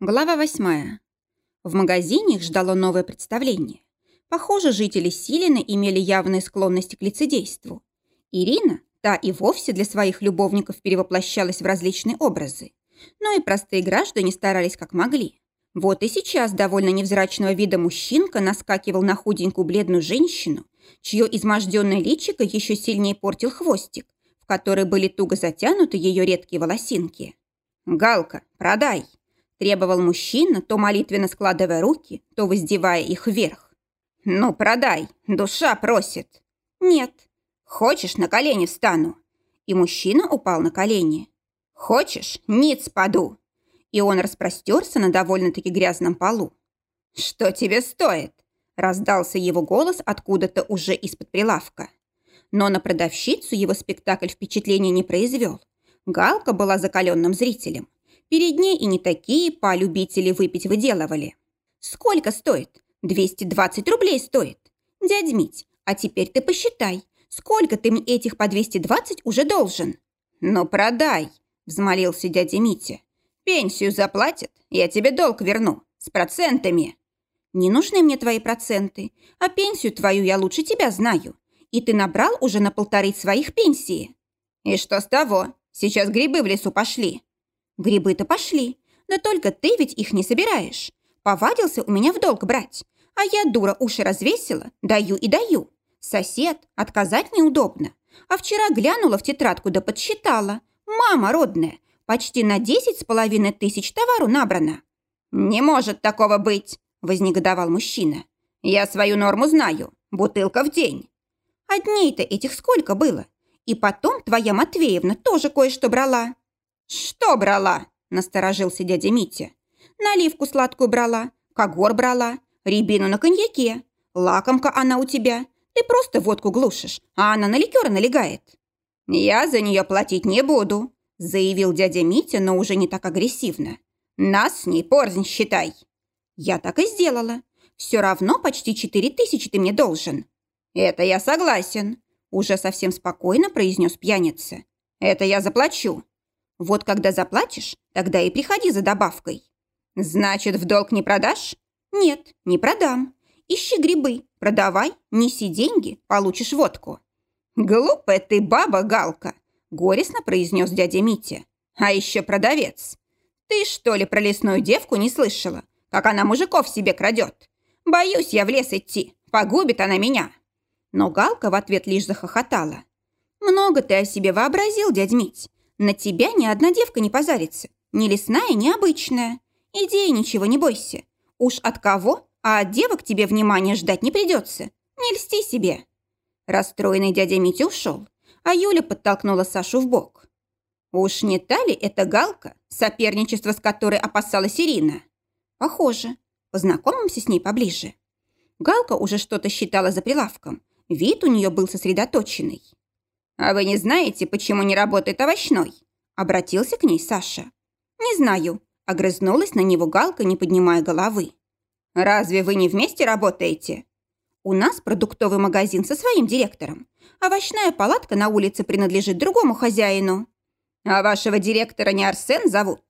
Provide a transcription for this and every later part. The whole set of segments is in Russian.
Глава восьмая. В магазине их ждало новое представление. Похоже, жители Силина имели явные склонности к лицедейству. Ирина, та и вовсе для своих любовников перевоплощалась в различные образы. Но и простые граждане старались как могли. Вот и сейчас довольно невзрачного вида мужчинка наскакивал на худенькую бледную женщину, чье изможденное личико еще сильнее портил хвостик, в который были туго затянуты ее редкие волосинки. «Галка, продай!» – требовал мужчина, то молитвенно складывая руки, то воздевая их вверх. «Ну, продай, душа просит». «Нет». «Хочешь, на колени встану?» И мужчина упал на колени. «Хочешь, ниц паду?» И он распростерся на довольно-таки грязном полу. «Что тебе стоит?» Раздался его голос откуда-то уже из-под прилавка. Но на продавщицу его спектакль впечатления не произвел. Галка была закаленным зрителем. Перед ней и не такие полюбители выпить выделывали. «Сколько стоит? 220 рублей стоит. Дядь Мить, а теперь ты посчитай, сколько ты мне этих по 220 уже должен?» «Ну, продай», – взмолился дядя Митя. «Пенсию заплатят, я тебе долг верну, с процентами». Не нужны мне твои проценты, а пенсию твою я лучше тебя знаю. И ты набрал уже на полторы своих пенсии. И что с того? Сейчас грибы в лесу пошли. Грибы-то пошли, да только ты ведь их не собираешь. Повадился у меня в долг брать. А я, дура, уши развесила, даю и даю. Сосед, отказать неудобно. А вчера глянула в тетрадку да подсчитала. Мама родная, почти на десять с половиной тысяч товару набрано. Не может такого быть, – вознегодовал мужчина. «Я свою норму знаю. Бутылка в день». «А дней-то этих сколько было? И потом твоя Матвеевна тоже кое-что брала». «Что брала?» – насторожился дядя Митя. «Наливку сладкую брала, когор брала, рябину на коньяке. Лакомка она у тебя. Ты просто водку глушишь, а она на ликеры налегает». «Я за нее платить не буду», – заявил дядя Митя, но уже не так агрессивно. «Нас с ней порзнь считай». Я так и сделала. Все равно почти четыре тысячи ты мне должен. Это я согласен. Уже совсем спокойно произнес пьяница. Это я заплачу. Вот когда заплатишь, тогда и приходи за добавкой. Значит, в долг не продашь? Нет, не продам. Ищи грибы, продавай, неси деньги, получишь водку. Глупая ты баба, Галка, горестно произнес дядя Митя. А еще продавец. Ты что ли про лесную девку не слышала? как она мужиков себе крадет. Боюсь я в лес идти, погубит она меня». Но Галка в ответ лишь захохотала. «Много ты о себе вообразил, дядь Мить. На тебя ни одна девка не позарится. Ни лесная, ни обычная. Иди и ничего не бойся. Уж от кого, а от девок тебе внимания ждать не придется. Не льсти себе». Расстроенный дядя Митя ушел, а Юля подтолкнула Сашу в бок. «Уж не та ли это Галка, соперничество с которой опасалась Ирина?» Похоже. Познакомимся с ней поближе. Галка уже что-то считала за прилавком. Вид у нее был сосредоточенный. «А вы не знаете, почему не работает овощной?» Обратился к ней Саша. «Не знаю», – огрызнулась на него Галка, не поднимая головы. «Разве вы не вместе работаете?» «У нас продуктовый магазин со своим директором. Овощная палатка на улице принадлежит другому хозяину». «А вашего директора не Арсен зовут?»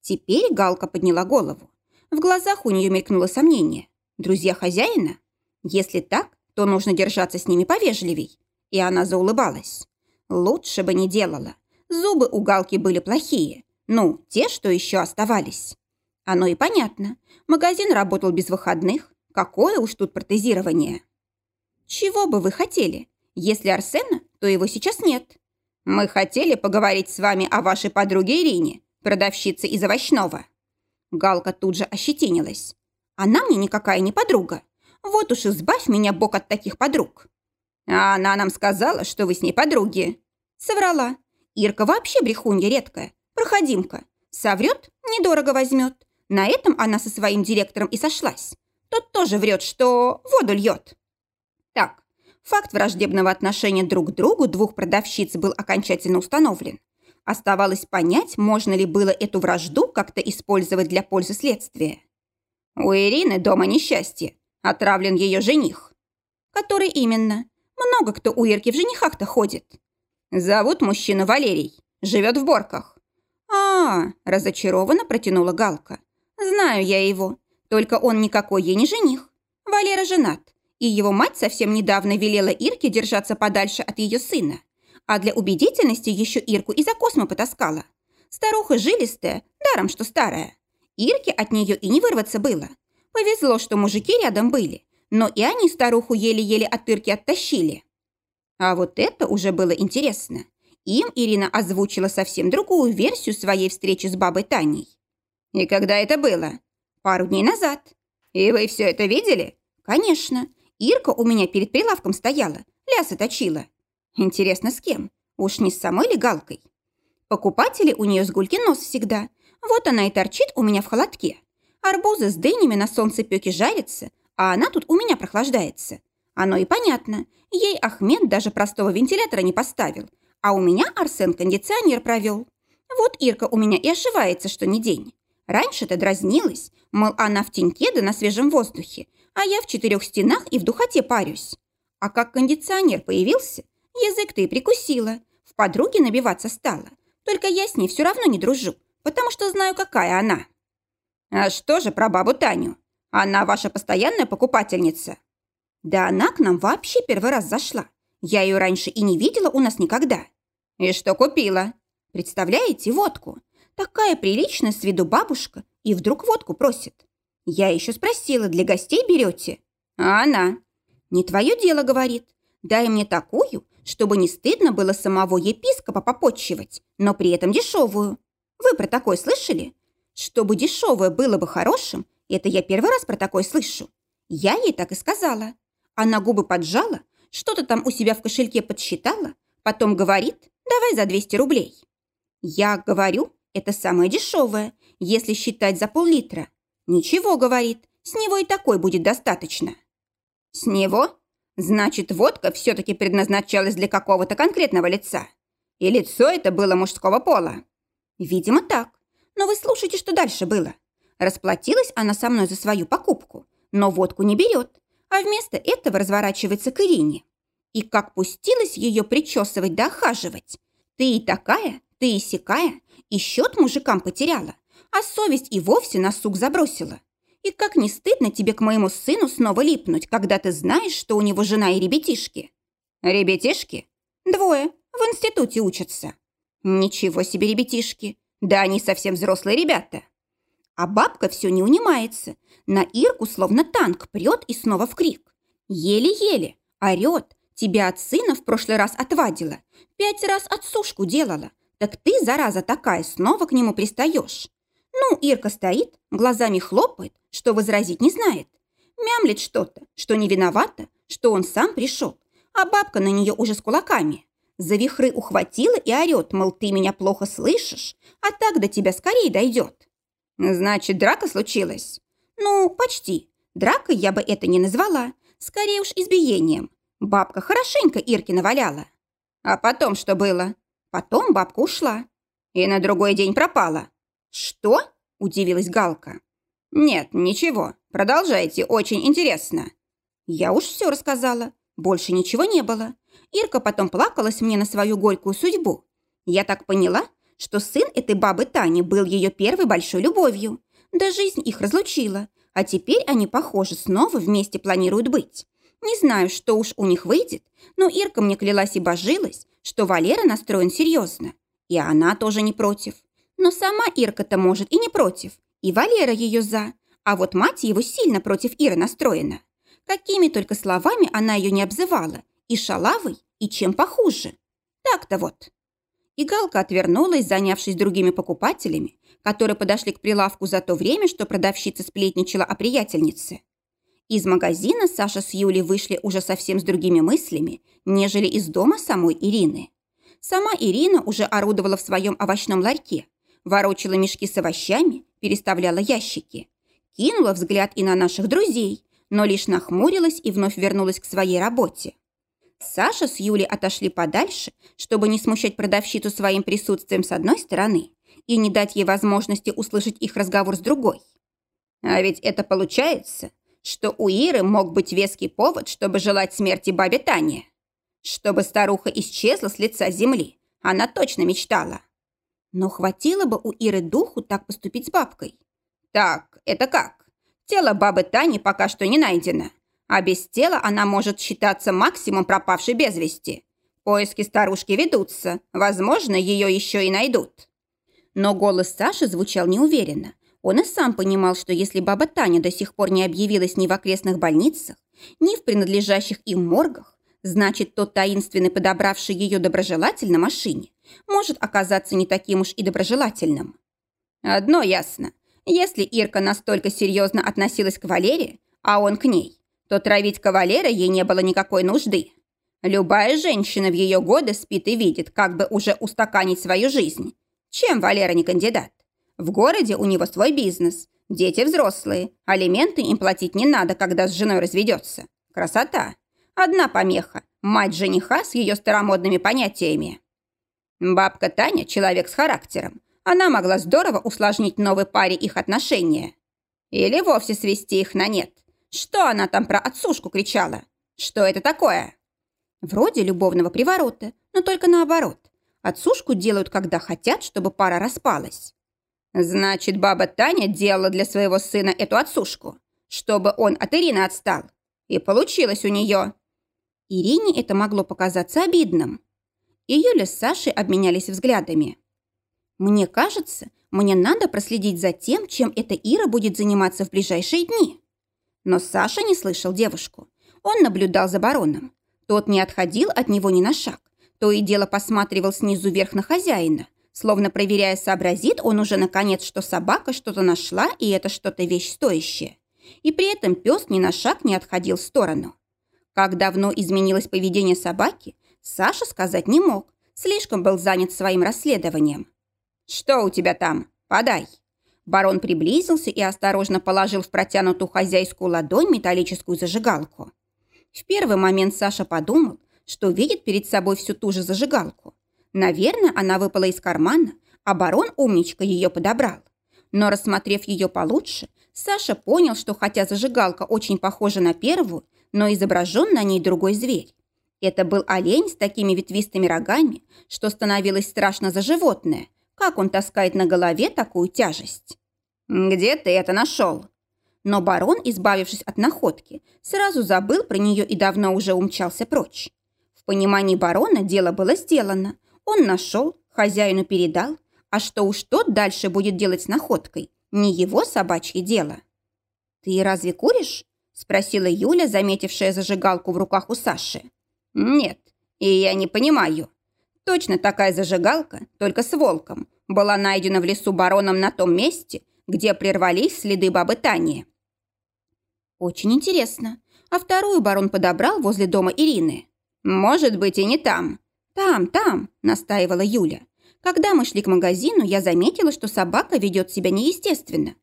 Теперь Галка подняла голову. В глазах у нее мелькнуло сомнение. Друзья хозяина? Если так, то нужно держаться с ними повежливей. И она заулыбалась. Лучше бы не делала. Зубы у Галки были плохие. Ну, те, что еще оставались. Оно и понятно. Магазин работал без выходных. Какое уж тут протезирование. Чего бы вы хотели? Если Арсена, то его сейчас нет. Мы хотели поговорить с вами о вашей подруге Ирине, продавщице из овощного. Галка тут же ощетинилась. Она мне никакая не подруга. Вот уж избавь меня, Бог, от таких подруг. А она нам сказала, что вы с ней подруги. Соврала. Ирка вообще брехунья редкая. Проходимка. Соврет, недорого возьмет. На этом она со своим директором и сошлась. Тот тоже врет, что воду льет. Так, факт враждебного отношения друг к другу двух продавщиц был окончательно установлен. Оставалось понять, можно ли было эту вражду как-то использовать для пользы следствия. У Ирины дома несчастье. Отравлен ее жених. Который именно? Много кто у Ирки в женихах-то ходит. Зовут мужчину Валерий. Живет в Борках. А, -а, -а разочарованно протянула Галка. Знаю я его, только он никакой ей не жених. Валера женат, и его мать совсем недавно велела Ирке держаться подальше от ее сына. А для убедительности еще Ирку из-за космо потаскала. Старуха жилистая, даром что старая. Ирке от нее и не вырваться было. Повезло, что мужики рядом были, но и они старуху еле-еле от Ирки оттащили. А вот это уже было интересно. Им Ирина озвучила совсем другую версию своей встречи с бабой Таней. «И когда это было?» «Пару дней назад». «И вы все это видели?» «Конечно. Ирка у меня перед прилавком стояла, лясы точила. Интересно, с кем? Уж не с самой ли Галкой? Покупатели у нее с гульки нос всегда. Вот она и торчит у меня в холодке. Арбузы с дынями на солнце пеки жарятся, а она тут у меня прохлаждается. Оно и понятно. Ей Ахмед даже простого вентилятора не поставил, а у меня Арсен кондиционер провел. Вот Ирка у меня и ошивается, что не день. Раньше-то дразнилась, мол, она в теньке да на свежем воздухе, а я в четырех стенах и в духоте парюсь. А как кондиционер появился, язык-то и прикусила, в подруге набиваться стала. Только я с ней все равно не дружу, потому что знаю, какая она. А что же про бабу Таню? Она ваша постоянная покупательница? Да она к нам вообще первый раз зашла. Я ее раньше и не видела у нас никогда. И что купила? Представляете, водку. Такая приличная с виду бабушка и вдруг водку просит. Я еще спросила, для гостей берете? А она? Не твое дело, говорит. Дай мне такую, чтобы не стыдно было самого епископа попотчевать, но при этом дешевую. Вы про такое слышали? Чтобы дешевое было бы хорошим, это я первый раз про такое слышу. Я ей так и сказала. Она губы поджала, что-то там у себя в кошельке подсчитала, потом говорит, давай за 200 рублей. Я говорю, это самое дешевое, если считать за пол-литра. «Ничего, — говорит, — с него и такой будет достаточно». «С него? Значит, водка все-таки предназначалась для какого-то конкретного лица. И лицо это было мужского пола». «Видимо, так. Но вы слушайте, что дальше было. Расплатилась она со мной за свою покупку, но водку не берет, а вместо этого разворачивается к Ирине. И как пустилась ее причесывать да охаживать. Ты и такая, ты и сякая, и счет мужикам потеряла, а совесть и вовсе на сук забросила. И как не стыдно тебе к моему сыну снова липнуть, когда ты знаешь, что у него жена и ребятишки? Ребятишки? Двое. В институте учатся. Ничего себе ребятишки. Да они совсем взрослые ребята. А бабка все не унимается. На Ирку словно танк прет и снова в крик. Еле-еле. Орет. Тебя от сына в прошлый раз отвадила. Пять раз отсушку делала. Так ты, зараза такая, снова к нему пристаешь. Ну, Ирка стоит, глазами хлопает, что возразить не знает. Мямлет что-то, что не виновата, что он сам пришел, а бабка на нее уже с кулаками. За вихры ухватила и орет, мол, ты меня плохо слышишь, а так до тебя скорее дойдет. Значит, драка случилась? Ну, почти. Дракой я бы это не назвала, скорее уж избиением. Бабка хорошенько Ирке наваляла. А потом что было? Потом бабка ушла. И на другой день пропала. «Что?» – удивилась Галка. «Нет, ничего. Продолжайте, очень интересно». Я уж все рассказала. Больше ничего не было. Ирка потом плакалась мне на свою горькую судьбу. Я так поняла, что сын этой бабы Тани был ее первой большой любовью. Да жизнь их разлучила. А теперь они, похоже, снова вместе планируют быть. Не знаю, что уж у них выйдет, но Ирка мне клялась и божилась, что Валера настроен серьезно. И она тоже не против. Но сама Ирка-то может и не против, и Валера ее за, а вот мать его сильно против Иры настроена. Какими только словами она ее не обзывала, и шалавой, и чем похуже. Так-то вот. И Галка отвернулась, занявшись другими покупателями, которые подошли к прилавку за то время, что продавщица сплетничала о приятельнице. Из магазина Саша с Юлей вышли уже совсем с другими мыслями, нежели из дома самой Ирины. Сама Ирина уже орудовала в своем овощном ларьке, ворочала мешки с овощами, переставляла ящики. Кинула взгляд и на наших друзей, но лишь нахмурилась и вновь вернулась к своей работе. Саша с Юлей отошли подальше, чтобы не смущать продавщицу своим присутствием с одной стороны и не дать ей возможности услышать их разговор с другой. А ведь это получается, что у Иры мог быть веский повод, чтобы желать смерти бабе Тане. Чтобы старуха исчезла с лица земли, она точно мечтала. Но хватило бы у Иры духу так поступить с бабкой. Так, это как? Тело бабы Тани пока что не найдено. А без тела она может считаться максимум пропавшей без вести. Поиски старушки ведутся. Возможно, ее еще и найдут. Но голос Саши звучал неуверенно. Он и сам понимал, что если баба Таня до сих пор не объявилась ни в окрестных больницах, ни в принадлежащих им моргах, значит, тот таинственный, подобравший ее доброжелатель на машине, может оказаться не таким уж и доброжелательным. Одно ясно. Если Ирка настолько серьезно относилась к Валере, а он к ней, то травить кавалера ей не было никакой нужды. Любая женщина в ее годы спит и видит, как бы уже устаканить свою жизнь. Чем Валера не кандидат? В городе у него свой бизнес, дети взрослые, алименты им платить не надо, когда с женой разведется. Красота. Одна помеха – мать жениха с ее старомодными понятиями. Бабка Таня – человек с характером. Она могла здорово усложнить новой паре их отношения. Или вовсе свести их на нет. Что она там про отсушку кричала? Что это такое? Вроде любовного приворота, но только наоборот. Отсушку делают, когда хотят, чтобы пара распалась. Значит, баба Таня делала для своего сына эту отсушку, чтобы он от Ирины отстал. И получилось у нее. Ирине это могло показаться обидным. И Юля с Сашей обменялись взглядами. «Мне кажется, мне надо проследить за тем, чем эта Ира будет заниматься в ближайшие дни». Но Саша не слышал девушку. Он наблюдал за бароном. Тот не отходил от него ни на шаг. То и дело посматривал снизу вверх на хозяина, словно проверяя, сообразит он уже наконец, что собака что-то нашла, и это что-то вещь стоящая. И при этом пес ни на шаг не отходил в сторону. Как давно изменилось поведение собаки, Саша сказать не мог, слишком был занят своим расследованием. «Что у тебя там? Подай!» Барон приблизился и осторожно положил в протянутую хозяйскую ладонь металлическую зажигалку. В первый момент Саша подумал, что видит перед собой всю ту же зажигалку. Наверное, она выпала из кармана, а барон умничка ее подобрал. Но рассмотрев ее получше, Саша понял, что хотя зажигалка очень похожа на первую, но изображен на ней другой зверь. Это был олень с такими ветвистыми рогами, что становилось страшно за животное. Как он таскает на голове такую тяжесть? «Где ты это нашел?» Но барон, избавившись от находки, сразу забыл про нее и давно уже умчался прочь. В понимании барона дело было сделано. Он нашел, хозяину передал, а что уж тот дальше будет делать с находкой, не его собачье дело. «Ты разве куришь?» Спросила Юля, заметившая зажигалку в руках у Саши. «Нет, и я не понимаю. Точно такая зажигалка, только с волком, была найдена в лесу бароном на том месте, где прервались следы бабы Тани». «Очень интересно. А вторую барон подобрал возле дома Ирины?» «Может быть, и не там». «Там, там», — настаивала Юля. «Когда мы шли к магазину, я заметила, что собака ведет себя неестественно.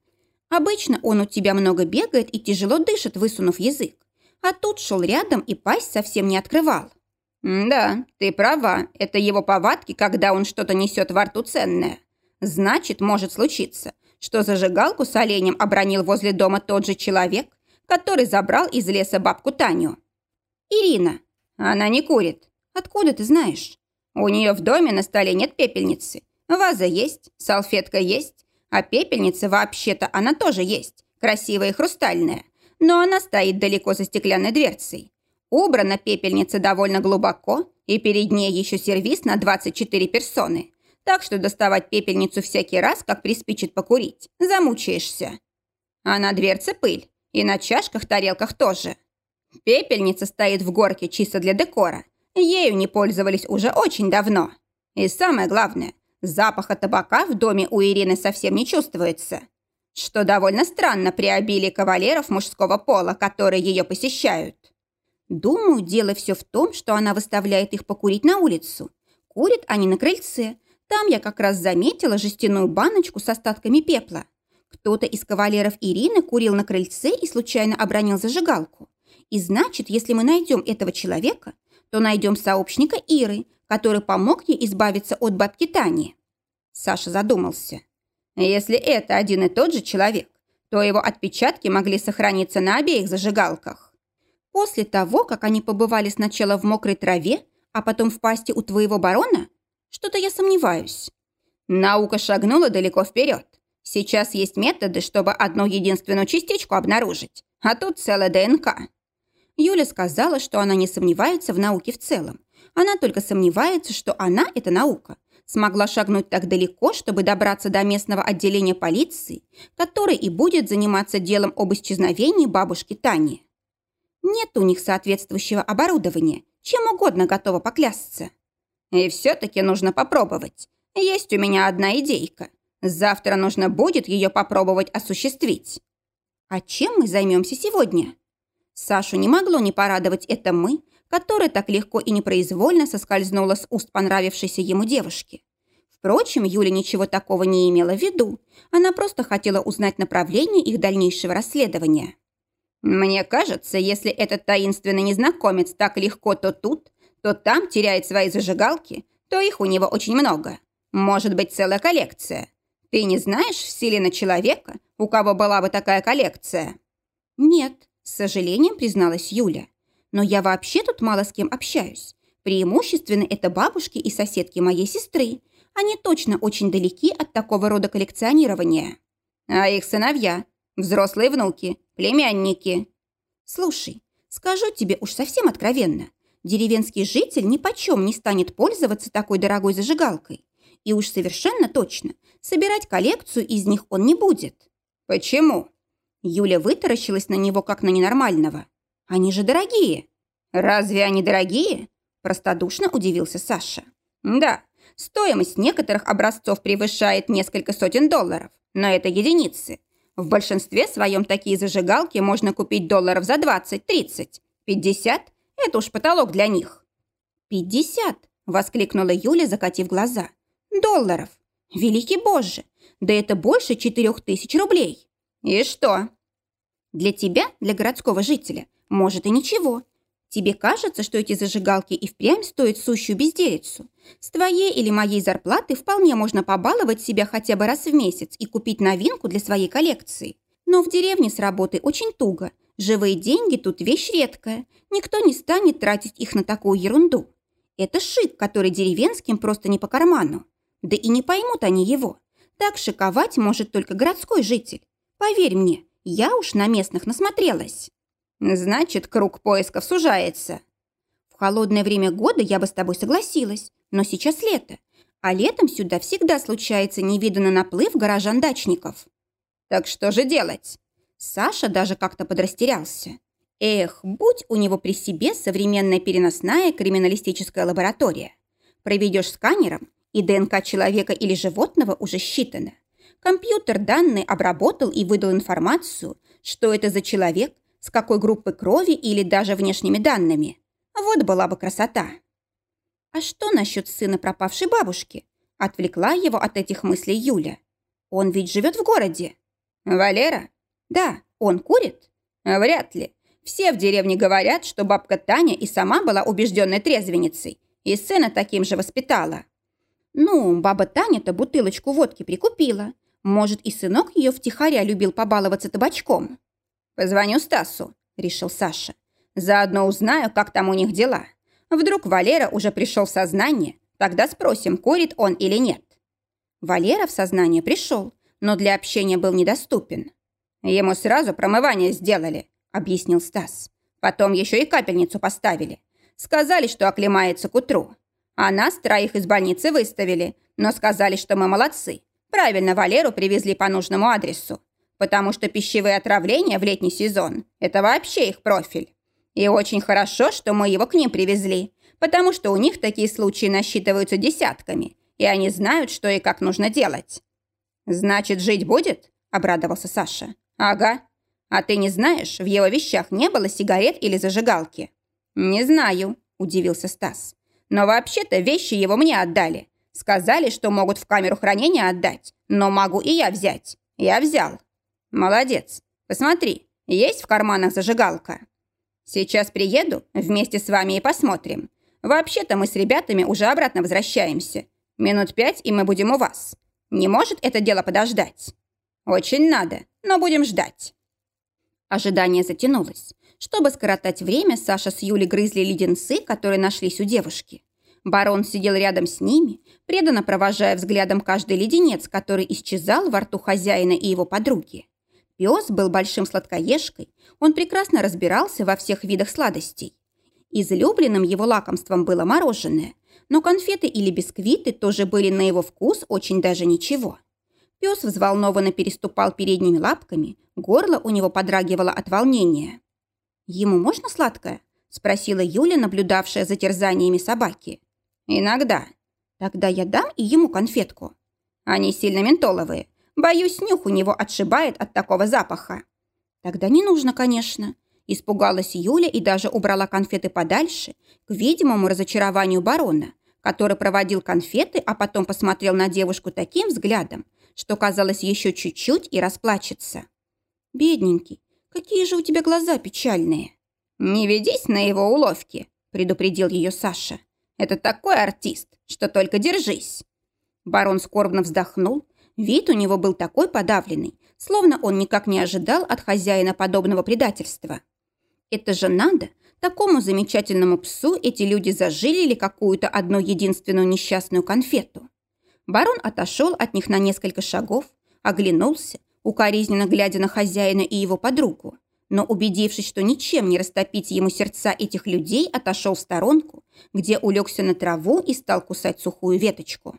Обычно он у тебя много бегает и тяжело дышит, высунув язык. А тут шел рядом и пасть совсем не открывал. «Да, ты права. Это его повадки, когда он что-то несет во рту ценное. Значит, может случиться, что зажигалку с оленем обронил возле дома тот же человек, который забрал из леса бабку Таню. Ирина. Она не курит. Откуда ты знаешь? У нее в доме на столе нет пепельницы. Ваза есть, салфетка есть, а пепельница вообще-то она тоже есть, красивая и хрустальная, но она стоит далеко за стеклянной дверцей. Убрана пепельница довольно глубоко, и перед ней еще сервис на 24 персоны. Так что доставать пепельницу всякий раз, как приспичит покурить, замучаешься. А на дверце пыль, и на чашках, тарелках тоже. Пепельница стоит в горке чисто для декора. Ею не пользовались уже очень давно. И самое главное, Запаха табака в доме у Ирины совсем не чувствуется. Что довольно странно при обилии кавалеров мужского пола, которые ее посещают. Думаю, дело все в том, что она выставляет их покурить на улицу. Курят они на крыльце. Там я как раз заметила жестяную баночку с остатками пепла. Кто-то из кавалеров Ирины курил на крыльце и случайно обронил зажигалку. И значит, если мы найдем этого человека, то найдем сообщника Иры, который помог ей избавиться от бабки Тани. Саша задумался. Если это один и тот же человек, то его отпечатки могли сохраниться на обеих зажигалках. После того, как они побывали сначала в мокрой траве, а потом в пасти у твоего барона, что-то я сомневаюсь. Наука шагнула далеко вперед. Сейчас есть методы, чтобы одну единственную частичку обнаружить, а тут целая ДНК. Юля сказала, что она не сомневается в науке в целом. Она только сомневается, что она, эта наука, смогла шагнуть так далеко, чтобы добраться до местного отделения полиции, который и будет заниматься делом об исчезновении бабушки Тани. Нет у них соответствующего оборудования, чем угодно готова поклясться. И все-таки нужно попробовать. Есть у меня одна идейка. Завтра нужно будет ее попробовать осуществить. А чем мы займемся сегодня? Сашу не могло не порадовать это «мы», которое так легко и непроизвольно соскользнуло с уст понравившейся ему девушки. Впрочем, Юля ничего такого не имела в виду. Она просто хотела узнать направление их дальнейшего расследования. «Мне кажется, если этот таинственный незнакомец так легко то тут, то там теряет свои зажигалки, то их у него очень много. Может быть, целая коллекция. Ты не знаешь в силе на человека, у кого была бы такая коллекция?» «Нет», – с сожалением призналась Юля. «Но я вообще тут мало с кем общаюсь. Преимущественно это бабушки и соседки моей сестры. Они точно очень далеки от такого рода коллекционирования. А их сыновья, взрослые внуки, племянники. Слушай, скажу тебе уж совсем откровенно, деревенский житель ни почем не станет пользоваться такой дорогой зажигалкой. И уж совершенно точно, собирать коллекцию из них он не будет. Почему? Юля вытаращилась на него, как на ненормального. Они же дорогие. Разве они дорогие? Простодушно удивился Саша. Да, Стоимость некоторых образцов превышает несколько сотен долларов, но это единицы. В большинстве своем такие зажигалки можно купить долларов за 20, 30, 50 – это уж потолок для них. «Пятьдесят!» – воскликнула Юля, закатив глаза. «Долларов! Великий Боже! Да это больше четырех тысяч рублей!» «И что?» «Для тебя, для городского жителя, может и ничего, Тебе кажется, что эти зажигалки и впрямь стоят сущую безделицу? С твоей или моей зарплаты вполне можно побаловать себя хотя бы раз в месяц и купить новинку для своей коллекции. Но в деревне с работой очень туго. Живые деньги тут вещь редкая. Никто не станет тратить их на такую ерунду. Это шик, который деревенским просто не по карману. Да и не поймут они его. Так шиковать может только городской житель. Поверь мне, я уж на местных насмотрелась. Значит, круг поисков сужается. В холодное время года я бы с тобой согласилась, но сейчас лето, а летом сюда всегда случается невиданный наплыв горожан-дачников. Так что же делать? Саша даже как-то подрастерялся. Эх, будь у него при себе современная переносная криминалистическая лаборатория. Проведешь сканером, и ДНК человека или животного уже считана. Компьютер данные обработал и выдал информацию, что это за человек, с какой группы крови или даже внешними данными. Вот была бы красота. А что насчет сына пропавшей бабушки? Отвлекла его от этих мыслей Юля. Он ведь живет в городе. Валера? Да, он курит? Вряд ли. Все в деревне говорят, что бабка Таня и сама была убежденной трезвенницей, и сына таким же воспитала. Ну, баба Таня-то бутылочку водки прикупила. Может, и сынок ее втихаря любил побаловаться табачком. «Позвоню Стасу», — решил Саша. «Заодно узнаю, как там у них дела. Вдруг Валера уже пришел в сознание, тогда спросим, курит он или нет». Валера в сознание пришел, но для общения был недоступен. «Ему сразу промывание сделали», — объяснил Стас. «Потом еще и капельницу поставили. Сказали, что оклемается к утру. А нас троих из больницы выставили, но сказали, что мы молодцы. Правильно Валеру привезли по нужному адресу потому что пищевые отравления в летний сезон – это вообще их профиль. И очень хорошо, что мы его к ним привезли, потому что у них такие случаи насчитываются десятками, и они знают, что и как нужно делать. «Значит, жить будет?» – обрадовался Саша. «Ага. А ты не знаешь, в его вещах не было сигарет или зажигалки?» «Не знаю», – удивился Стас. «Но вообще-то вещи его мне отдали. Сказали, что могут в камеру хранения отдать, но могу и я взять. Я взял. «Молодец. Посмотри, есть в карманах зажигалка?» «Сейчас приеду, вместе с вами и посмотрим. Вообще-то мы с ребятами уже обратно возвращаемся. Минут пять, и мы будем у вас. Не может это дело подождать?» «Очень надо, но будем ждать». Ожидание затянулось. Чтобы скоротать время, Саша с Юлей грызли леденцы, которые нашлись у девушки. Барон сидел рядом с ними, преданно провожая взглядом каждый леденец, который исчезал во рту хозяина и его подруги. Пес был большим сладкоежкой, он прекрасно разбирался во всех видах сладостей. Излюбленным его лакомством было мороженое, но конфеты или бисквиты тоже были на его вкус очень даже ничего. Пес взволнованно переступал передними лапками, горло у него подрагивало от волнения. «Ему можно сладкое?» – спросила Юля, наблюдавшая за терзаниями собаки. «Иногда. Тогда я дам и ему конфетку. Они сильно ментоловые. Боюсь, нюх у него отшибает от такого запаха». «Тогда не нужно, конечно». Испугалась Юля и даже убрала конфеты подальше, к видимому разочарованию барона, который проводил конфеты, а потом посмотрел на девушку таким взглядом, что казалось еще чуть-чуть и расплачется. «Бедненький, какие же у тебя глаза печальные!» «Не ведись на его уловки», – предупредил ее Саша. «Это такой артист, что только держись». Барон скорбно вздохнул. Вид у него был такой подавленный, словно он никак не ожидал от хозяина подобного предательства. Это же надо! Такому замечательному псу эти люди зажилили какую-то одну единственную несчастную конфету. Барон отошел от них на несколько шагов, оглянулся, укоризненно глядя на хозяина и его подругу, но, убедившись, что ничем не растопить ему сердца этих людей, отошел в сторонку, где улегся на траву и стал кусать сухую веточку.